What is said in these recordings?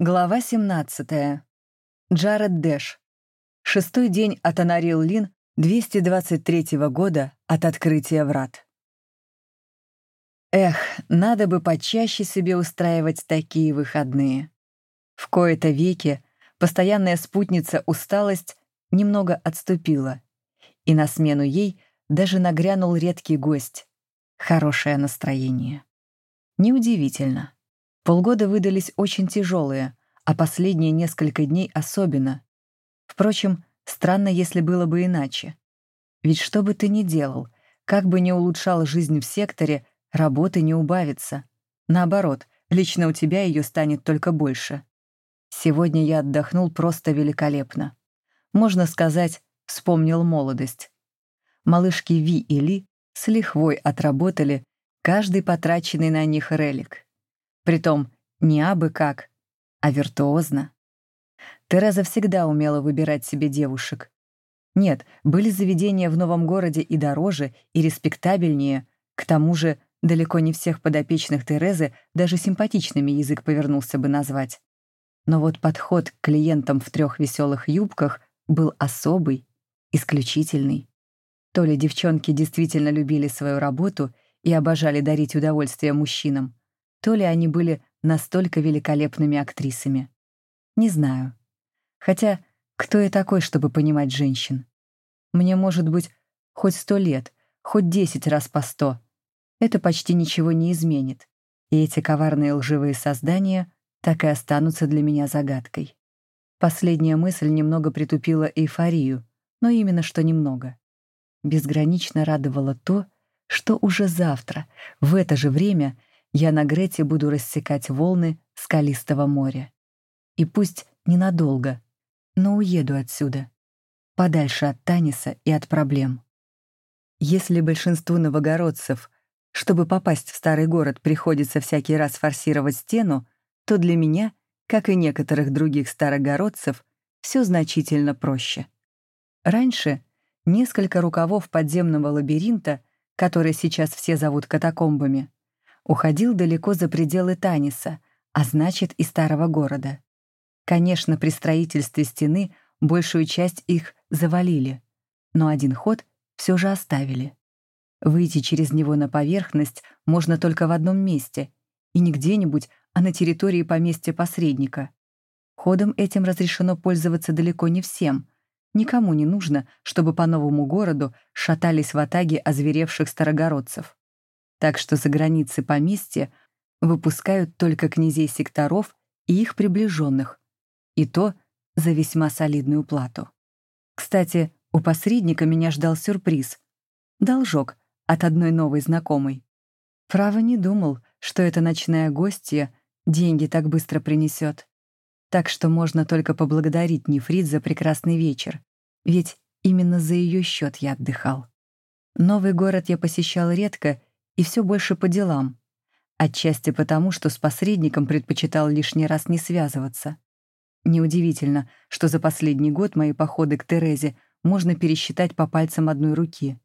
Глава 17. Джаред Дэш. Шестой день от Анарил Лин 223 года от открытия врат. Эх, надо бы почаще себе устраивать такие выходные. В кои-то веки постоянная спутница усталость немного отступила, и на смену ей даже нагрянул редкий гость — хорошее настроение. Неудивительно. Полгода выдались очень тяжелые, а последние несколько дней особенно. Впрочем, странно, если было бы иначе. Ведь что бы ты ни делал, как бы ни улучшал жизнь в секторе, работы не убавится. Наоборот, лично у тебя ее станет только больше. Сегодня я отдохнул просто великолепно. Можно сказать, вспомнил молодость. Малышки Ви и Ли с лихвой отработали каждый потраченный на них релик. Притом не абы как, а виртуозно. Тереза всегда умела выбирать себе девушек. Нет, были заведения в новом городе и дороже, и респектабельнее. К тому же, далеко не всех подопечных Терезы даже симпатичными язык повернулся бы назвать. Но вот подход к клиентам в трех веселых юбках был особый, исключительный. То ли девчонки действительно любили свою работу и обожали дарить удовольствие мужчинам, то ли они были настолько великолепными актрисами. Не знаю. Хотя, кто я такой, чтобы понимать женщин? Мне, может быть, хоть сто лет, хоть десять раз по сто. Это почти ничего не изменит. И эти коварные лживые создания так и останутся для меня загадкой. Последняя мысль немного притупила эйфорию, но именно что немного. Безгранично радовало то, что уже завтра, в это же время, я на Грете буду рассекать волны скалистого моря. И пусть ненадолго, но уеду отсюда, подальше от Таниса и от проблем. Если большинству новогородцев, чтобы попасть в старый город, приходится всякий раз форсировать стену, то для меня, как и некоторых других старогородцев, все значительно проще. Раньше несколько рукавов подземного лабиринта, который сейчас все зовут катакомбами, уходил далеко за пределы Таниса, а значит и старого города. Конечно, при строительстве стены большую часть их завалили, но один ход все же оставили. Выйти через него на поверхность можно только в одном месте, и не где-нибудь, а на территории поместья посредника. Ходом этим разрешено пользоваться далеко не всем. Никому не нужно, чтобы по новому городу шатались в атаге озверевших старогородцев так что за границы поместья выпускают только князей секторов и их приближенных, и то за весьма солидную плату. Кстати, у посредника меня ждал сюрприз — должок от одной новой знакомой. Право не думал, что эта ночная гостья деньги так быстро принесет. Так что можно только поблагодарить Нефрит за прекрасный вечер, ведь именно за ее счет я отдыхал. Новый город я посещал редко и все больше по делам. Отчасти потому, что с посредником предпочитал лишний раз не связываться. Неудивительно, что за последний год мои походы к Терезе можно пересчитать по пальцам одной руки.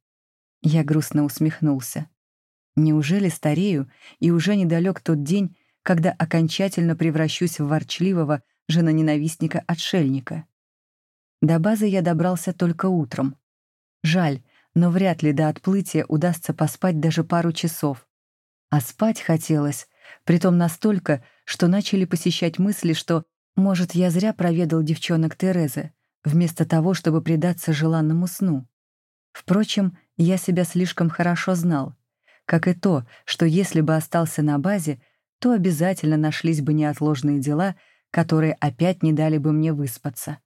Я грустно усмехнулся. Неужели старею, и уже недалек тот день, когда окончательно превращусь в ворчливого женоненавистника-отшельника? До базы я добрался только утром. Жаль, но вряд ли до отплытия удастся поспать даже пару часов. А спать хотелось, притом настолько, что начали посещать мысли, что, может, я зря проведал девчонок Терезы, вместо того, чтобы предаться желанному сну. Впрочем, я себя слишком хорошо знал, как и то, что если бы остался на базе, то обязательно нашлись бы неотложные дела, которые опять не дали бы мне выспаться.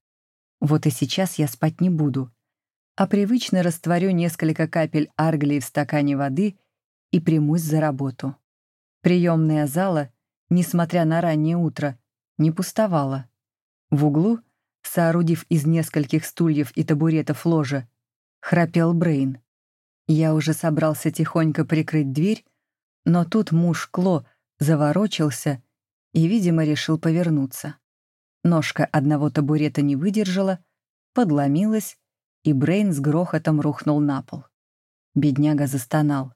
Вот и сейчас я спать не буду — а привычно растворю несколько капель арглии в стакане воды и примусь за работу. Приемная зала, несмотря на раннее утро, не пустовала. В углу, соорудив из нескольких стульев и табуретов ложа, храпел Брейн. Я уже собрался тихонько прикрыть дверь, но тут муж Кло заворочился и, видимо, решил повернуться. Ножка одного табурета не выдержала, подломилась, и Брейн с грохотом рухнул на пол. Бедняга застонал.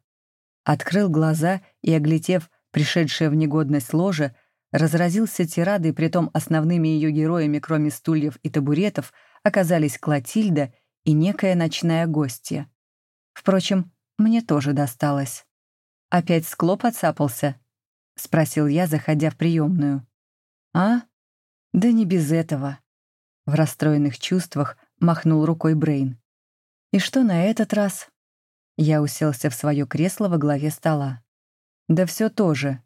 Открыл глаза и, оглядев пришедшее в негодность ложе, разразился тирадой, притом основными ее героями, кроме стульев и табуретов, оказались Клотильда и некая ночная гостья. Впрочем, мне тоже досталось. «Опять скло подцапался?» — спросил я, заходя в приемную. «А? Да не без этого». В расстроенных чувствах махнул рукой Брейн. «И что на этот раз?» Я уселся в свое кресло во главе стола. «Да все то же.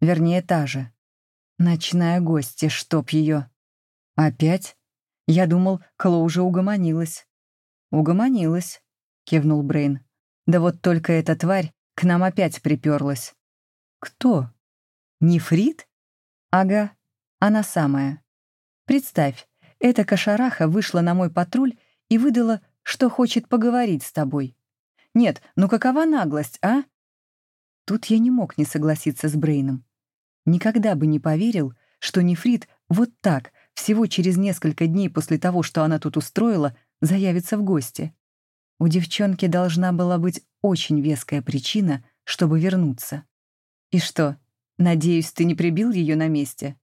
Вернее, та же. Ночная гостья, чтоб ее. Опять? Я думал, Кло уже угомонилась. Угомонилась, кивнул Брейн. Да вот только эта тварь к нам опять приперлась. Кто? Нефрит? Ага, она самая. Представь, эта кошараха вышла на мой патруль и выдала, что хочет поговорить с тобой. Нет, ну какова наглость, а? Тут я не мог не согласиться с Брейном. Никогда бы не поверил, что нефрит вот так, всего через несколько дней после того, что она тут устроила, заявится в гости. У девчонки должна была быть очень веская причина, чтобы вернуться. И что, надеюсь, ты не прибил ее на месте?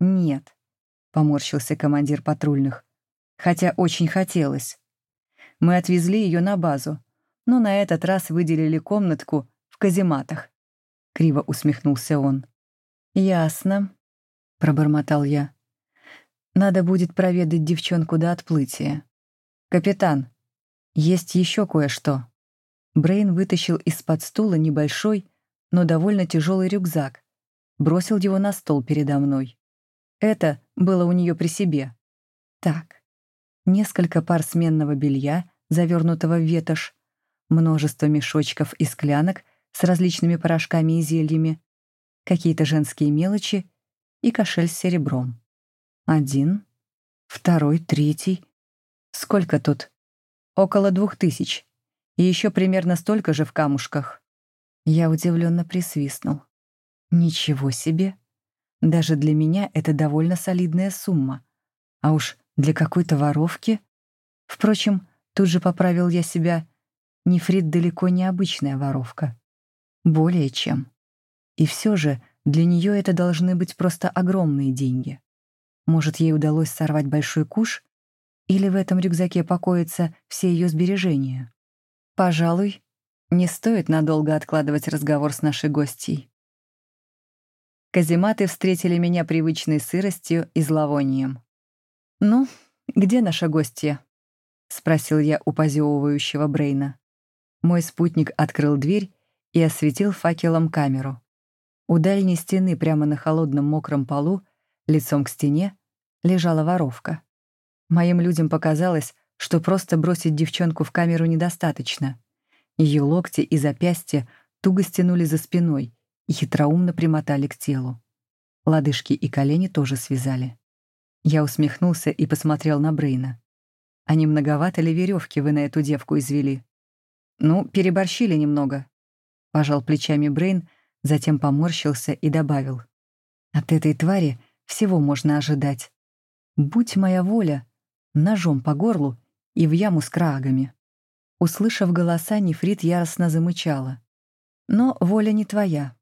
Нет, поморщился командир патрульных. Хотя очень хотелось. Мы отвезли ее на базу, но на этот раз выделили комнатку в казематах. Криво усмехнулся он. «Ясно», — пробормотал я. «Надо будет проведать девчонку до отплытия. Капитан, есть еще кое-что». Брейн вытащил из-под стула небольшой, но довольно тяжелый рюкзак, бросил его на стол передо мной. Это было у нее при себе. Так, несколько пар сменного белья, завернутого в ветошь, множество мешочков и склянок с различными порошками и зельями, какие-то женские мелочи и кошель с серебром. Один, второй, третий. Сколько тут? Около двух тысяч. И еще примерно столько же в камушках. Я удивленно присвистнул. Ничего себе. Даже для меня это довольно солидная сумма. А уж для какой-то воровки... Впрочем, тут же поправил я себя. Нефрит далеко не обычная воровка. Более чем. И все же для нее это должны быть просто огромные деньги. Может, ей удалось сорвать большой куш? Или в этом рюкзаке покоятся все ее сбережения? Пожалуй, не стоит надолго откладывать разговор с нашей гостьей. Казематы встретили меня привычной сыростью и зловонием. «Ну, где наша гостья?» — спросил я у позевывающего Брейна. Мой спутник открыл дверь и осветил факелом камеру. У дальней стены, прямо на холодном мокром полу, лицом к стене, лежала воровка. Моим людям показалось, что просто бросить девчонку в камеру недостаточно. Ее локти и запястья туго стянули за спиной и хитроумно примотали к телу. Лодыжки и колени тоже связали. Я усмехнулся и посмотрел на Брейна. Не многовато ли веревки вы на эту девку извели? Ну, переборщили немного. Пожал плечами Брейн, затем поморщился и добавил. «От этой твари всего можно ожидать. Будь моя воля, ножом по горлу и в яму с крагами». Услышав голоса, нефрит яростно замычала. «Но воля не твоя.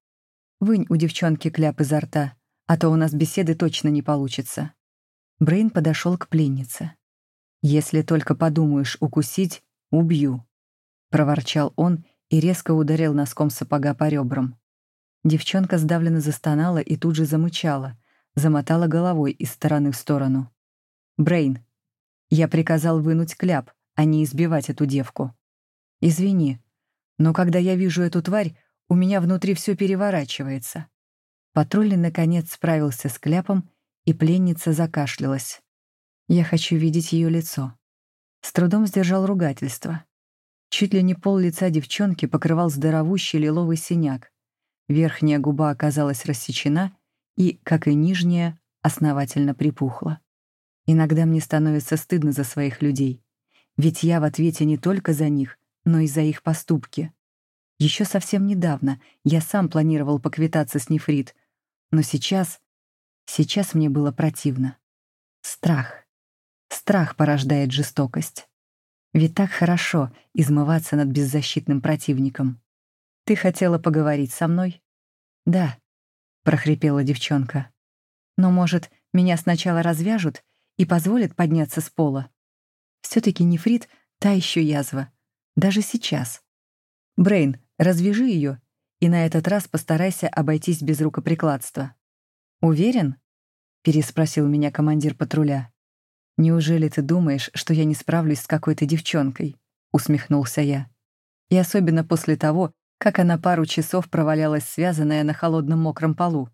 Вынь у девчонки кляп изо рта, а то у нас беседы точно не получится». Брейн подошел к пленнице. «Если только подумаешь укусить, убью», — проворчал он и резко ударил носком сапога по ребрам. Девчонка сдавленно застонала и тут же замычала, замотала головой из стороны в сторону. «Брейн, я приказал вынуть кляп, а не избивать эту девку. Извини, но когда я вижу эту тварь, у меня внутри все переворачивается». Патрульный, наконец, справился с кляпом, и пленница закашлялась. Я хочу видеть ее лицо. С трудом сдержал ругательство. Чуть ли не пол лица девчонки покрывал здоровущий лиловый синяк, Верхняя губа оказалась рассечена и, как и нижняя, основательно припухла. Иногда мне становится стыдно за своих людей, ведь я в ответе не только за них, но и за их поступки. Еще совсем недавно я сам планировал поквитаться с Нефрит, но сейчас... Сейчас мне было противно. Страх. Страх порождает жестокость. Ведь так хорошо измываться над беззащитным противником. Ты хотела поговорить со мной? Да, прохрипела девчонка. Но, может, меня сначала развяжут и позволят подняться с пола? все таки нефрит — та еще язва. Даже сейчас. Брейн, развяжи ее и на этот раз постарайся обойтись без рукоприкладства. «Уверен?» — переспросил меня командир патруля. «Неужели ты думаешь, что я не справлюсь с какой-то девчонкой?» — усмехнулся я. И особенно после того, как она пару часов провалялась связанная на холодном мокром полу.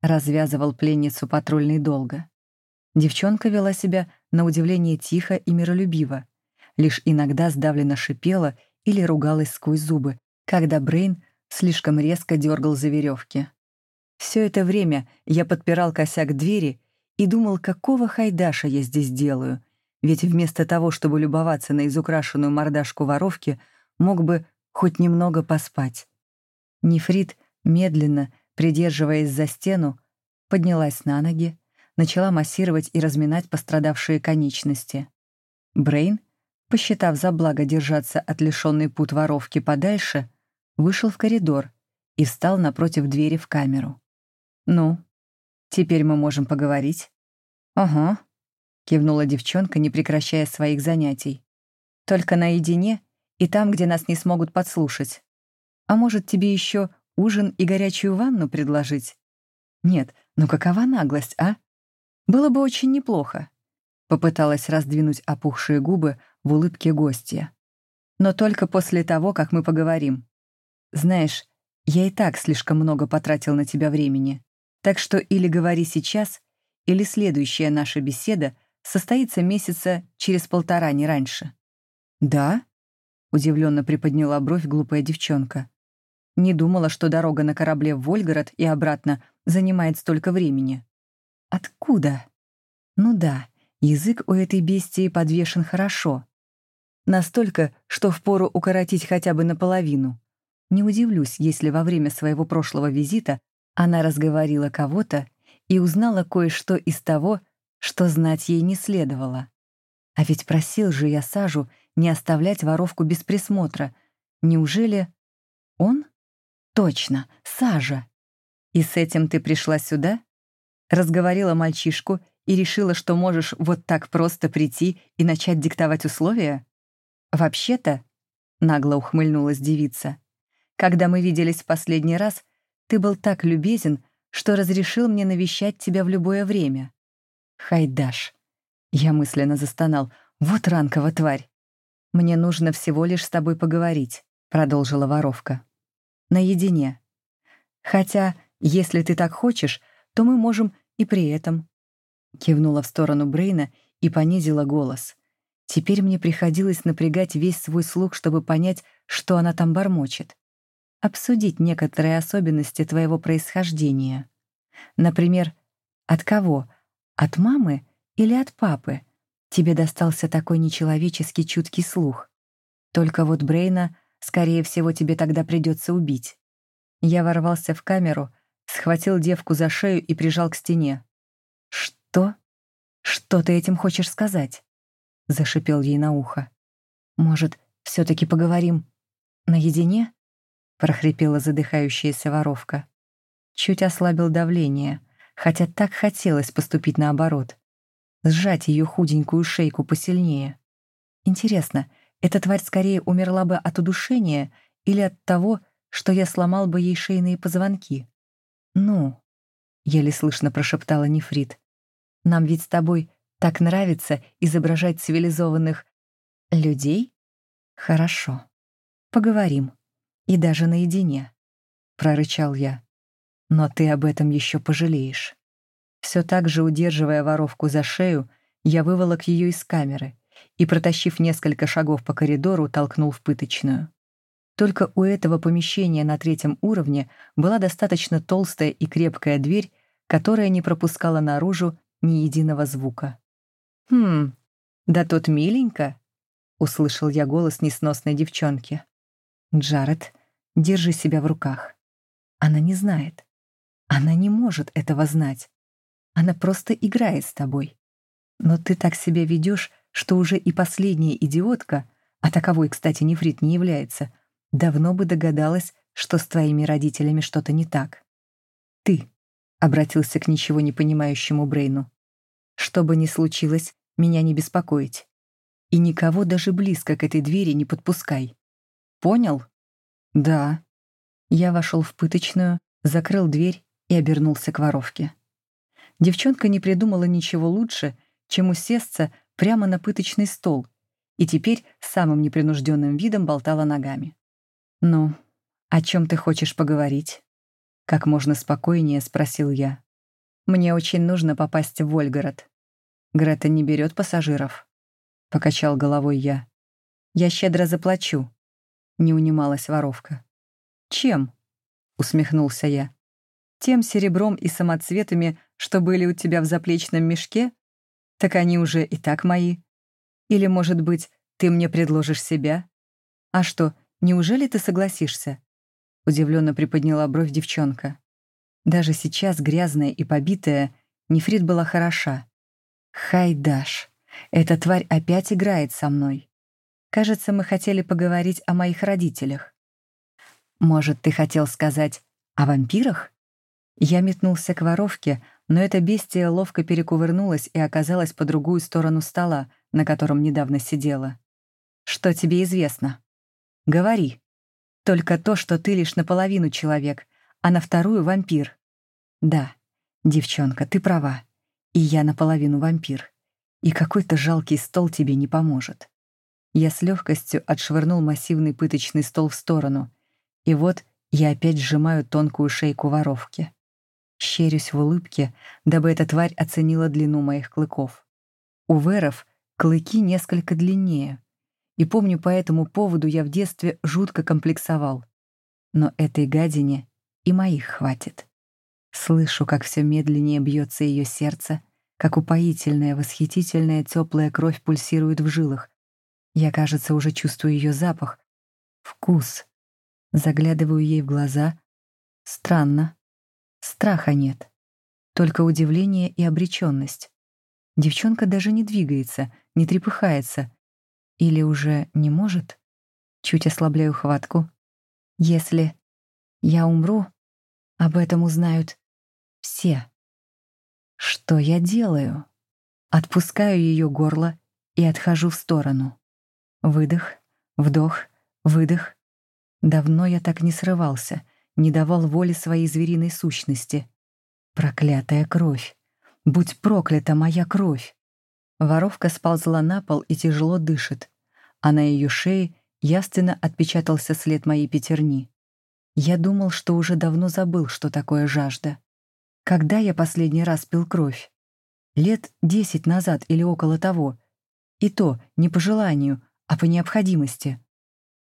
Развязывал пленницу патрульный долго. Девчонка вела себя на удивление тихо и миролюбиво, лишь иногда сдавленно шипела или ругалась сквозь зубы, когда Брейн слишком резко дергал за веревки. Все это время я подпирал косяк двери и думал, какого хайдаша я здесь делаю, ведь вместо того, чтобы любоваться на изукрашенную мордашку воровки, мог бы хоть немного поспать. Нефрит, медленно, придерживаясь за стену, поднялась на ноги, начала массировать и разминать пострадавшие конечности. Брейн, посчитав за благо держаться от лишенной пут воровки подальше, вышел в коридор и встал напротив двери в камеру. «Ну, теперь мы можем поговорить?» «Ага», — кивнула девчонка, не прекращая своих занятий. «Только наедине и там, где нас не смогут подслушать. А может, тебе еще ужин и горячую ванну предложить? Нет, ну какова наглость, а? Было бы очень неплохо». Попыталась раздвинуть опухшие губы в улыбке гостья. «Но только после того, как мы поговорим. Знаешь, я и так слишком много потратил на тебя времени. Так что или говори сейчас, или следующая наша беседа состоится месяца через полтора, не раньше. «Да?» — удивленно приподняла бровь глупая девчонка. Не думала, что дорога на корабле в Вольгород и обратно занимает столько времени. Откуда? Ну да, язык у этой бестии подвешен хорошо. Настолько, что впору укоротить хотя бы наполовину. Не удивлюсь, если во время своего прошлого визита она разговорила кого-то и узнала кое-что из того, что знать ей не следовало. А ведь просил же я Сажу не оставлять воровку без присмотра. Неужели он? Точно, Сажа. И с этим ты пришла сюда? Разговорила мальчишку и решила, что можешь вот так просто прийти и начать диктовать условия? Вообще-то, нагло ухмыльнулась девица, когда мы виделись в последний раз, ты был так любезен, что разрешил мне навещать тебя в любое время. Хайдаш. Я мысленно застонал. Вот ранкова тварь. Мне нужно всего лишь с тобой поговорить, продолжила воровка. Наедине. Хотя, если ты так хочешь, то мы можем и при этом. Кивнула в сторону Брейна и понизила голос. Теперь мне приходилось напрягать весь свой слух, чтобы понять, что она там бормочет обсудить некоторые особенности твоего происхождения. Например, от кого? От мамы или от папы? Тебе достался такой нечеловеческий чуткий слух. Только вот Брейна, скорее всего, тебе тогда придется убить. Я ворвался в камеру, схватил девку за шею и прижал к стене. «Что? Что ты этим хочешь сказать?» — зашипел ей на ухо. «Может, все таки поговорим наедине?» — прохрипела задыхающаяся воровка. Чуть ослабил давление, хотя так хотелось поступить наоборот. Сжать ее худенькую шейку посильнее. Интересно, эта тварь скорее умерла бы от удушения или от того, что я сломал бы ей шейные позвонки? «Ну», — еле слышно прошептала Нефрит, «нам ведь с тобой так нравится изображать цивилизованных людей? Хорошо, поговорим». И даже наедине, — прорычал я. Но ты об этом еще пожалеешь. Все так же, удерживая воровку за шею, я выволок ее из камеры и, протащив несколько шагов по коридору, толкнул в пыточную. Только у этого помещения на третьем уровне была достаточно толстая и крепкая дверь, которая не пропускала наружу ни единого звука. «Хм, да тут миленько», — услышал я голос несносной девчонки. «Джаред, держи себя в руках. Она не знает. Она не может этого знать. Она просто играет с тобой. Но ты так себя ведешь, что уже и последняя идиотка, а таковой, кстати, нефрит не является, давно бы догадалась, что с твоими родителями что-то не так. Ты. — обратился к ничего не понимающему Брейну. «Что бы ни случилось, меня не беспокоить. И никого даже близко к этой двери не подпускай. Понял?» «Да». Я вошел в пыточную, закрыл дверь и обернулся к воровке. Девчонка не придумала ничего лучше, чем усесться прямо на пыточный стол, и теперь самым непринужденным видом болтала ногами. «Ну, о чем ты хочешь поговорить?» Как можно спокойнее спросил я. «Мне очень нужно попасть в Вольгород. Грета не берет пассажиров?» Покачал головой я. «Я щедро заплачу», — не унималась воровка. «Чем?» — усмехнулся я. «Тем серебром и самоцветами, что были у тебя в заплечном мешке? Так они уже и так мои. Или, может быть, ты мне предложишь себя? А что, неужели ты согласишься?» Удивленно приподняла бровь девчонка. Даже сейчас, грязная и побитая, нефрит была хороша. «Хайдаш, эта тварь опять играет со мной. Кажется, мы хотели поговорить о моих родителях. Может, ты хотел сказать о вампирах?» Я метнулся к воровке, но эта бестия ловко перекувырнулась и оказалась по другую сторону стола, на котором недавно сидела. «Что тебе известно?» «Говори. Только то, что ты лишь наполовину человек, а на вторую — вампир». «Да, девчонка, ты права. И я наполовину вампир. И какой-то жалкий стол тебе не поможет». Я с легкостью отшвырнул массивный пыточный стол в сторону. И вот я опять сжимаю тонкую шейку воровки. Щерюсь в улыбке, дабы эта тварь оценила длину моих клыков. У веров клыки несколько длиннее, и помню, по этому поводу я в детстве жутко комплексовал. Но этой гадине и моих хватит. Слышу, как все медленнее бьется ее сердце, как упоительная, восхитительная теплая кровь пульсирует в жилах. Я, кажется, уже чувствую ее запах. Вкус. Заглядываю ей в глаза. Странно. Страха нет. Только удивление и обреченность. Девчонка даже не двигается, не трепыхается. Или уже не может? Чуть ослабляю хватку. Если я умру, об этом узнают все. Что я делаю? Отпускаю ее горло и отхожу в сторону. Выдох, вдох, выдох. Давно я так не срывался — не давал воли своей звериной сущности. Проклятая кровь! Будь проклята моя кровь! Воровка сползла на пол и тяжело дышит, а на ее шее ясно отпечатался след моей пятерни. Я думал, что уже давно забыл, что такое жажда. Когда я последний раз пил кровь? Лет десять назад или около того. И то не по желанию, а по необходимости.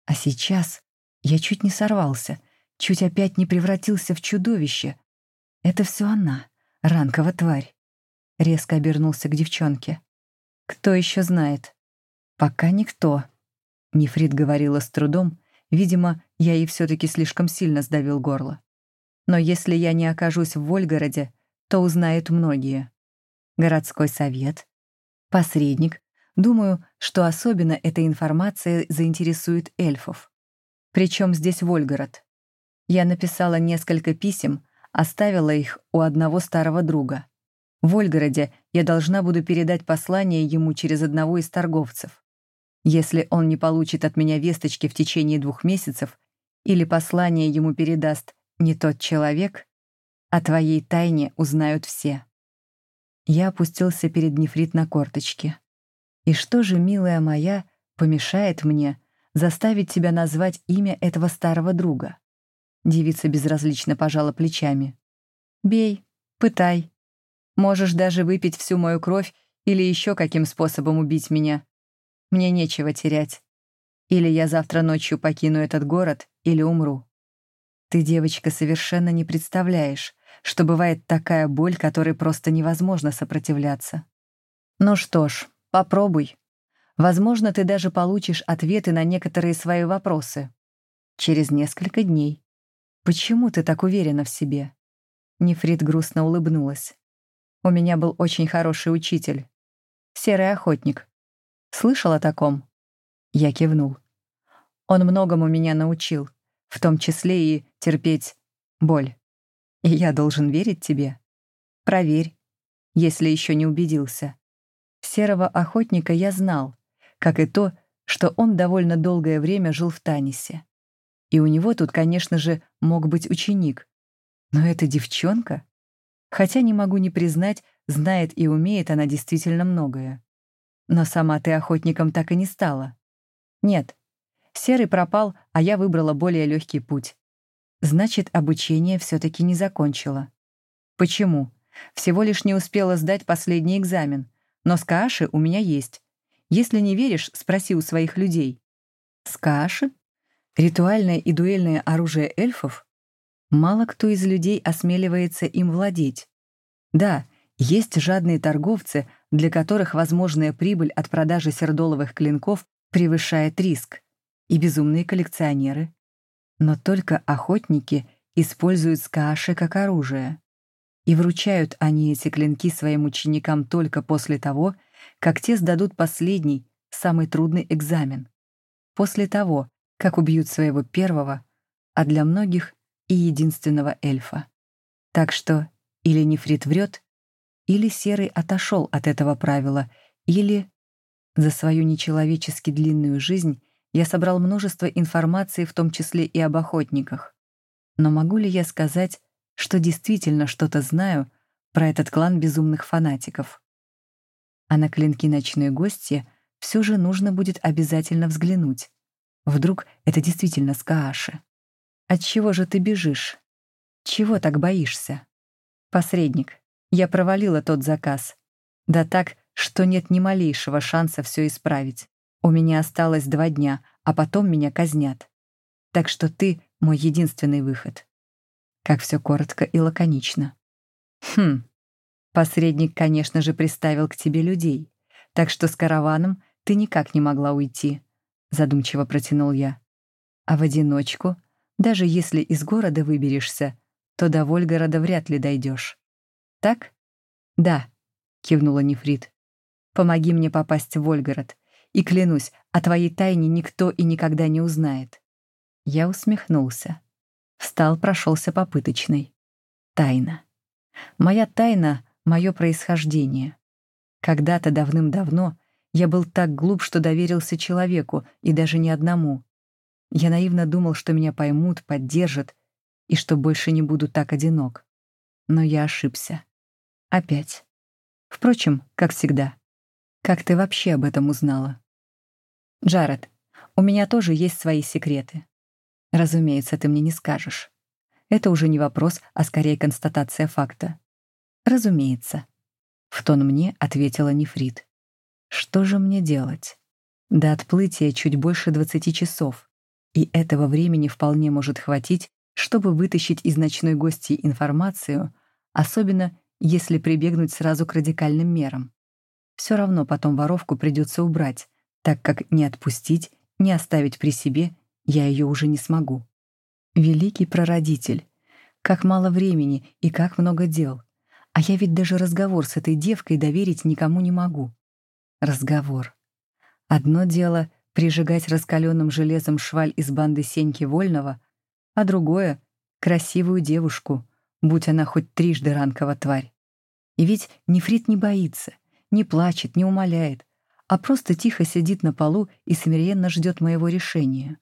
А сейчас я чуть не сорвался — чуть опять не превратился в чудовище. Это все она, ранкова тварь. Резко обернулся к девчонке. Кто еще знает? Пока никто. Нефрит говорила с трудом. Видимо, я ей все-таки слишком сильно сдавил горло. Но если я не окажусь в Вольгороде, то узнают многие. Городской совет, посредник. Думаю, что особенно эта информация заинтересует эльфов. Причем здесь Вольгород? Я написала несколько писем, оставила их у одного старого друга. В Вольгороде я должна буду передать послание ему через одного из торговцев. Если он не получит от меня весточки в течение двух месяцев или послание ему передаст не тот человек, о твоей тайне узнают все. Я опустился перед нефрит на корточки. И что же, милая моя, помешает мне заставить тебя назвать имя этого старого друга? Девица безразлично пожала плечами. «Бей, пытай. Можешь даже выпить всю мою кровь или еще каким способом убить меня. Мне нечего терять. Или я завтра ночью покину этот город, или умру. Ты, девочка, совершенно не представляешь, что бывает такая боль, которой просто невозможно сопротивляться. Ну что ж, попробуй. Возможно, ты даже получишь ответы на некоторые свои вопросы. Через несколько дней. «Почему ты так уверена в себе?» Нефрит грустно улыбнулась. «У меня был очень хороший учитель. Серый охотник. Слышал о таком?» Я кивнул. «Он многому меня научил, в том числе и терпеть боль. И я должен верить тебе?» Проверь, если еще не убедился. Серого охотника я знал, как и то, что он довольно долгое время жил в Танисе. И у него тут, конечно же, мог быть ученик. Но эта девчонка? Хотя не могу не признать, знает и умеет она действительно многое. Но сама ты охотником так и не стала. Нет, Серый пропал, а я выбрала более легкий путь. Значит, обучение все-таки не закончила. Почему? Всего лишь не успела сдать последний экзамен. Но скааши у меня есть. Если не веришь, спроси у своих людей. Скааши? Ритуальное и дуэльное оружие эльфов? Мало кто из людей осмеливается им владеть. Да, есть жадные торговцы, для которых возможная прибыль от продажи сердоловых клинков превышает риск, и безумные коллекционеры. Но только охотники используют скааши как оружие. И вручают они эти клинки своим ученикам только после того, как те сдадут последний, самый трудный экзамен. После того, как убьют своего первого, а для многих и единственного эльфа. Так что или Нефрит врет, или Серый отошел от этого правила, или за свою нечеловечески длинную жизнь я собрал множество информации, в том числе и об охотниках. Но могу ли я сказать, что действительно что-то знаю про этот клан безумных фанатиков? А на клинки ночной гости все же нужно будет обязательно взглянуть. Вдруг это действительно Скааши. От чего же ты бежишь? Чего так боишься? Посредник, я провалила тот заказ. Да так, что нет ни малейшего шанса все исправить. У меня осталось два дня, а потом меня казнят. Так что ты — мой единственный выход. Как все коротко и лаконично. Хм. Посредник, конечно же, приставил к тебе людей, так что с караваном ты никак не могла уйти, задумчиво протянул я. А в одиночку, даже если из города выберешься, то до Вольгорода вряд ли дойдешь. Так? Да, кивнула Нефрит. Помоги мне попасть в Вольгород, и клянусь, о твоей тайне никто и никогда не узнает. Я усмехнулся. Встал, прошелся попыточный. Тайна. Моя тайна — мое происхождение. Когда-то давным-давно я был так глуп, что доверился человеку, и даже не одному. Я наивно думал, что меня поймут, поддержат, и что больше не буду так одинок. Но я ошибся. Опять. Впрочем, как всегда. Как ты вообще об этом узнала? Джаред, у меня тоже есть свои секреты. Разумеется, ты мне не скажешь. Это уже не вопрос, а скорее констатация факта. Разумеется. В тон мне ответила Нефрит. Что же мне делать? До отплытия чуть больше 20 часов, и этого времени вполне может хватить, чтобы вытащить из ночной гости информацию, особенно если прибегнуть сразу к радикальным мерам. Все равно потом воровку придется убрать, так как не отпустить, не оставить при себе я ее уже не смогу. Великий прародитель, как мало времени и как много дел. А я ведь даже разговор с этой девкой доверить никому не могу. Разговор. Одно дело — прижигать раскаленным железом шваль из банды Сеньки Вольного, а другое — красивую девушку, будь она хоть трижды ранкова тварь. И ведь нефрит не боится, не плачет, не умоляет, а просто тихо сидит на полу и смиренно ждет моего решения.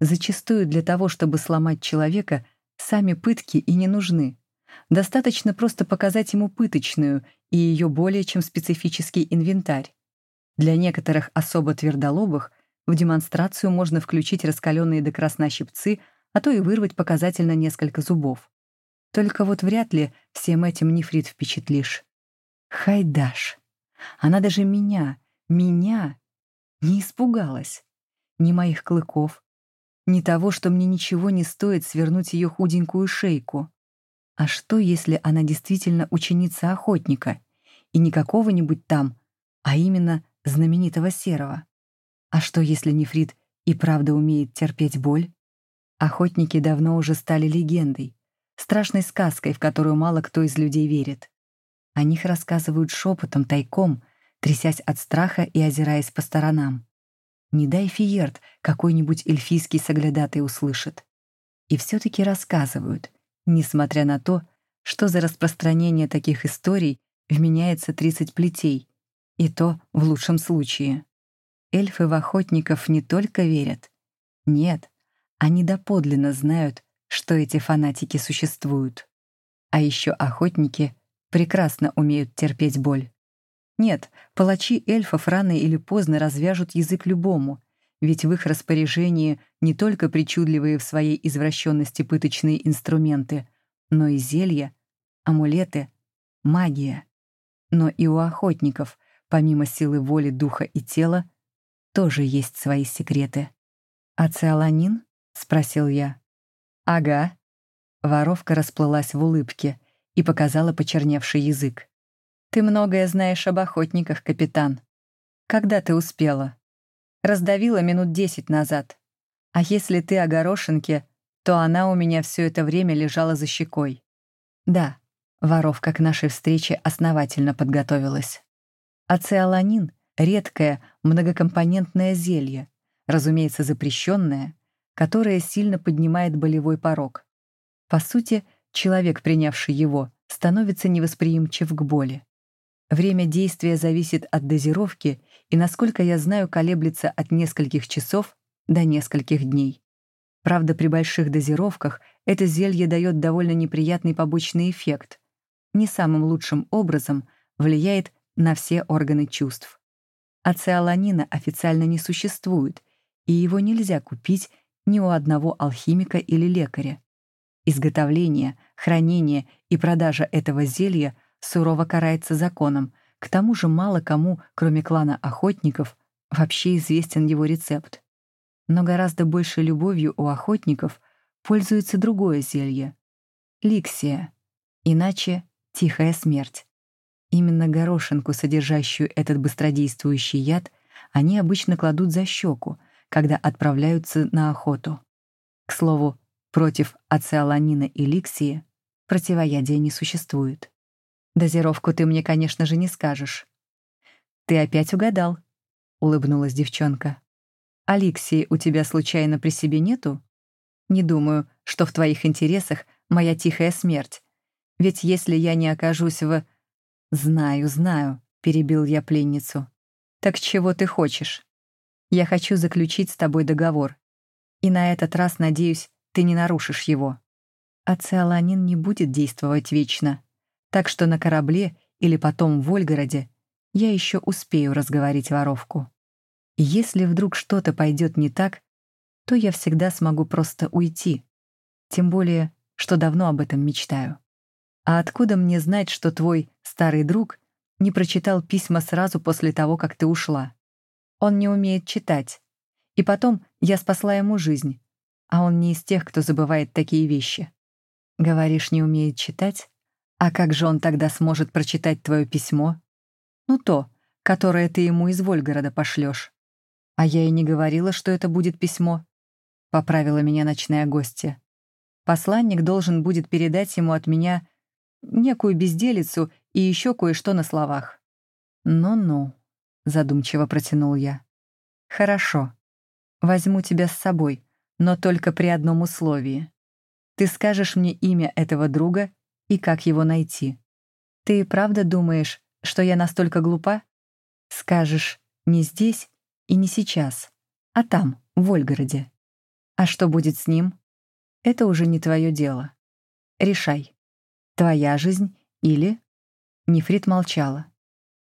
Зачастую для того, чтобы сломать человека, сами пытки и не нужны. Достаточно просто показать ему пыточную и ее более чем специфический инвентарь. Для некоторых особо твердолобых в демонстрацию можно включить раскаленные до красна щипцы, а то и вырвать показательно несколько зубов. Только вот вряд ли всем этим нефрит впечатлишь. Хайдаш. Она даже меня, меня не испугалась. Ни моих клыков, ни того, что мне ничего не стоит свернуть ее худенькую шейку. А что, если она действительно ученица охотника, и не какого-нибудь там, а именно знаменитого серого? А что, если нефрит и правда умеет терпеть боль? Охотники давно уже стали легендой, страшной сказкой, в которую мало кто из людей верит. О них рассказывают шепотом, тайком, трясясь от страха и озираясь по сторонам. Не дай Фиерт какой-нибудь эльфийский соглядатай услышит. И все-таки рассказывают, несмотря на то, что за распространение таких историй вменяется 30 плетей, и то в лучшем случае. Эльфы в охотников не только верят. Нет, они доподлинно знают, что эти фанатики существуют. А еще охотники прекрасно умеют терпеть боль. Нет, палачи эльфов рано или поздно развяжут язык любому, ведь в их распоряжении не только причудливые в своей извращенности пыточные инструменты, но и зелья, амулеты, магия. Но и у охотников, помимо силы воли, духа и тела, тоже есть свои секреты. «А циаланин?» — спросил я. «Ага». Воровка расплылась в улыбке и показала почерневший язык. «Ты многое знаешь об охотниках, капитан. Когда ты успела?» «Раздавила минут десять назад. А если ты о горошинке, то она у меня все это время лежала за щекой. Да, воровка к нашей встрече основательно подготовилась. Ациаланин — редкое многокомпонентное зелье, разумеется, запрещенное, которое сильно поднимает болевой порог. По сути, человек, принявший его, становится невосприимчив к боли. Время действия зависит от дозировки и, насколько я знаю, колеблется от нескольких часов до нескольких дней. Правда, при больших дозировках это зелье дает довольно неприятный побочный эффект. Не самым лучшим образом влияет на все органы чувств. Ациаланина официально не существует, и его нельзя купить ни у одного алхимика или лекаря. Изготовление, хранение и продажа этого зелья сурово карается законом, к тому же мало кому, кроме клана охотников, вообще известен его рецепт. Но гораздо больше любовью у охотников пользуется другое зелье — ликсия, иначе тихая смерть. Именно горошинку, содержащую этот быстродействующий яд, они обычно кладут за щеку, когда отправляются на охоту. К слову, против ациаланина и ликсии противоядия не существует. Дозировку ты мне, конечно же, не скажешь. Ты опять угадал, улыбнулась девчонка. Алексии у тебя случайно при себе нету? Не думаю, что в твоих интересах моя тихая смерть. Ведь если я не окажусь в... Знаю, знаю, перебил я пленницу. Так чего ты хочешь? Я хочу заключить с тобой договор. И на этот раз, надеюсь, ты не нарушишь его. А циаланин не будет действовать вечно. Так что на корабле или потом в Вольгороде я еще успею разговорить воровку. Если вдруг что-то пойдет не так, то я всегда смогу просто уйти. Тем более, что давно об этом мечтаю. А откуда мне знать, что твой старый друг не прочитал письма сразу после того, как ты ушла? Он не умеет читать. И потом я спасла ему жизнь, а он не из тех, кто забывает такие вещи. Говоришь, не умеет читать? А как же он тогда сможет прочитать твое письмо? Ну то, которое ты ему из Вольгорода пошлешь. А я и не говорила, что это будет письмо. Поправила меня ночная гостья. Посланник должен будет передать ему от меня некую безделицу и еще кое-что на словах. Ну-ну задумчиво протянул я. Хорошо. Возьму тебя с собой, но только при одном условии. Ты скажешь мне имя этого друга и как его найти. Ты правда думаешь, что я настолько глупа? Скажешь не здесь и не сейчас, а там, в Вольгороде. А что будет с ним? Это уже не твое дело. Решай. Твоя жизнь или... Нефрит молчала.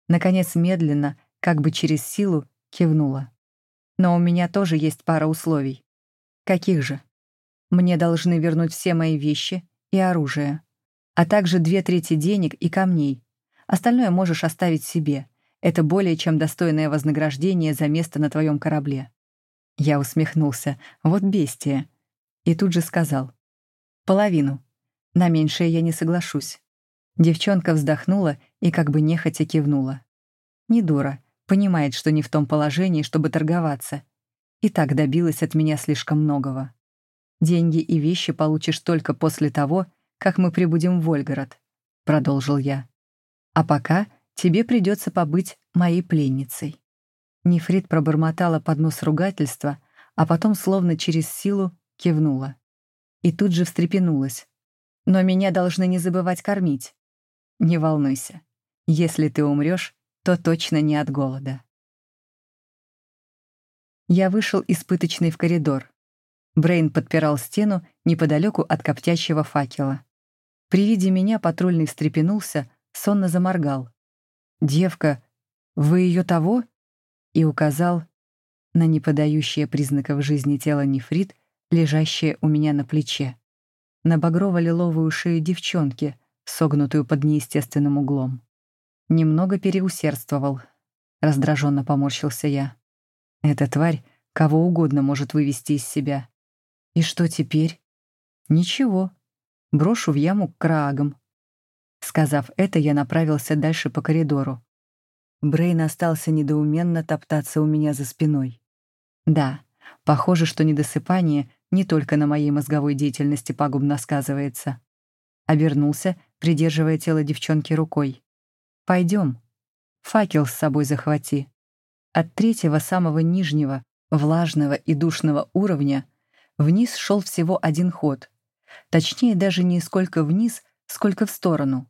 Наконец, медленно, как бы через силу, кивнула. «Но у меня тоже есть пара условий». «Каких же?» «Мне должны вернуть все мои вещи и оружие, а также две трети денег и камней. Остальное можешь оставить себе. Это более чем достойное вознаграждение за место на твоем корабле». Я усмехнулся. «Вот бестия». И тут же сказал. «Половину. На меньшее я не соглашусь». Девчонка вздохнула и как бы нехотя кивнула. Не дура, Понимает, что не в том положении, чтобы торговаться. И так добилась от меня слишком многого. Деньги и вещи получишь только после того, как мы прибудем в Вольгород, продолжил я. А пока тебе придется побыть моей пленницей. Нефрит пробормотала под нос ругательства, а потом, словно через силу, кивнула. И тут же встрепенулась. Но меня должны не забывать кормить. Не волнуйся. Если ты умрешь, то точно не от голода. Я вышел из пыточной в коридор. Брейн подпирал стену неподалеку от коптящего факела. При виде меня патрульный встрепенулся, сонно заморгал. «Девка, вы ее того?» и указал на неподающее признаков жизни тело нефрит, лежащее у меня на плече, на багрово-лиловую шею девчонки, согнутую под неестественным углом. Немного переусердствовал. Раздраженно поморщился я. Эта тварь кого угодно может вывести из себя. И что теперь? Ничего. Брошу в яму к краагам. Сказав это, я направился дальше по коридору. Брейн остался недоуменно топтаться у меня за спиной. Да, похоже, что недосыпание не только на моей мозговой деятельности пагубно сказывается. Обернулся, придерживая тело девчонки рукой. «Пойдем. Факел с собой захвати». От третьего, самого нижнего, влажного и душного уровня вниз шел всего один ход. Точнее, даже не сколько вниз, сколько в сторону.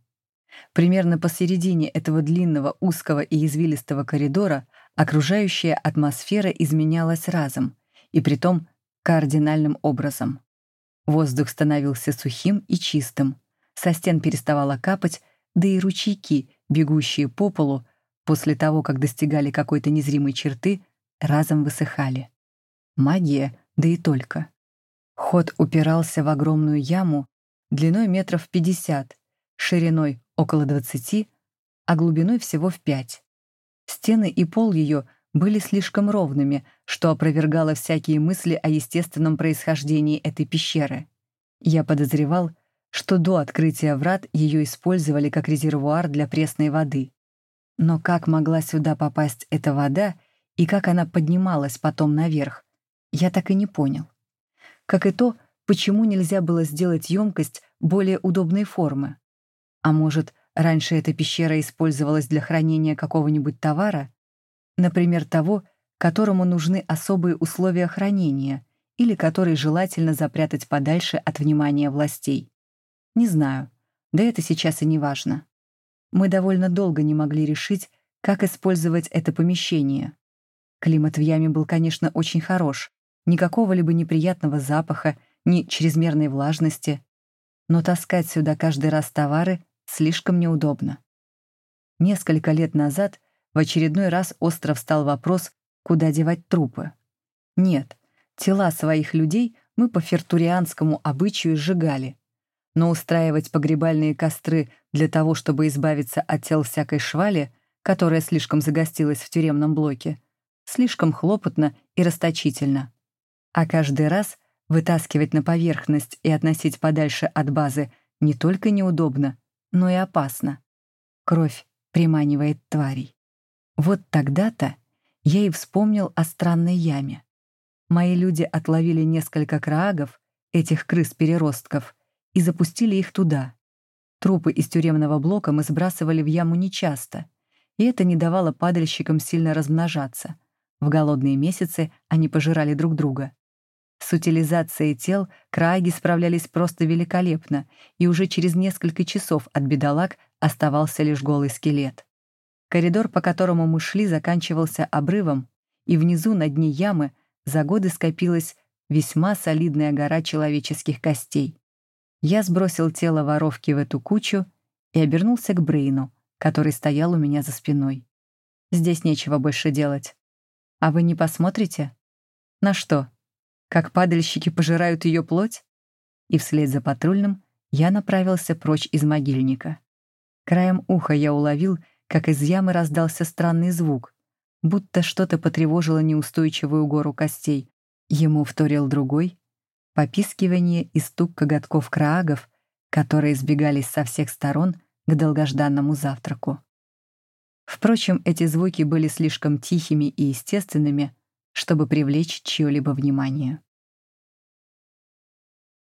Примерно посередине этого длинного, узкого и извилистого коридора окружающая атмосфера изменялась разом, и притом кардинальным образом. Воздух становился сухим и чистым, со стен переставало капать, да и ручейки, бегущие по полу, после того, как достигали какой-то незримой черты, разом высыхали. Магия, да и только. Ход упирался в огромную яму длиной метров пятьдесят, шириной около двадцати, а глубиной всего в пять. Стены и пол ее были слишком ровными, что опровергало всякие мысли о естественном происхождении этой пещеры. Я подозревал, что до открытия врат ее использовали как резервуар для пресной воды. Но как могла сюда попасть эта вода и как она поднималась потом наверх, я так и не понял. Как и то, почему нельзя было сделать емкость более удобной формы. А может, Раньше эта пещера использовалась для хранения какого-нибудь товара, например, того, которому нужны особые условия хранения или который желательно запрятать подальше от внимания властей. Не знаю, да это сейчас и не важно. Мы довольно долго не могли решить, как использовать это помещение. Климат в яме был, конечно, очень хорош, никакого либо неприятного запаха, ни чрезмерной влажности, но таскать сюда каждый раз товары слишком неудобно. Несколько лет назад в очередной раз остро встал вопрос, куда девать трупы. Нет, тела своих людей мы по фертурианскому обычаю сжигали, но устраивать погребальные костры для того, чтобы избавиться от тел всякой швали, которая слишком загостилась в тюремном блоке, слишком хлопотно и расточительно. А каждый раз вытаскивать на поверхность и относить подальше от базы не только неудобно, но и опасно. Кровь приманивает тварей. Вот тогда-то я и вспомнил о странной яме. Мои люди отловили несколько краагов, этих крыс-переростков, и запустили их туда. Трупы из тюремного блока мы сбрасывали в яму нечасто, и это не давало падальщикам сильно размножаться. В голодные месяцы они пожирали друг друга. С утилизацией тел крааги справлялись просто великолепно, и уже через несколько часов от бедолаг оставался лишь голый скелет. Коридор, по которому мы шли, заканчивался обрывом, и внизу, на дне ямы, за годы скопилась весьма солидная гора человеческих костей. Я сбросил тело воровки в эту кучу и обернулся к Брейну, который стоял у меня за спиной. «Здесь нечего больше делать. А вы не посмотрите?» «На что?» Как падальщики пожирают ее плоть? И вслед за патрульным я направился прочь из могильника. Краем уха я уловил, как из ямы раздался странный звук, будто что-то потревожило неустойчивую гору костей. Ему вторил другой — попискивание и стук коготков краагов, которые сбегались со всех сторон к долгожданному завтраку. Впрочем, эти звуки были слишком тихими и естественными, чтобы привлечь чье-либо внимание.